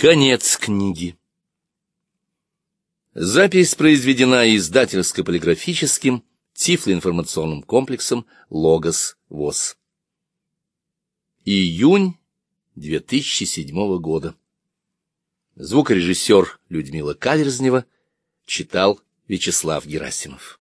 Конец книги. Запись произведена издательско-полиграфическим тифлоинформационным комплексом «Логос ВОЗ». Июнь 2007 года. Звукорежиссер Людмила Каверзнева читал Вячеслав Герасимов.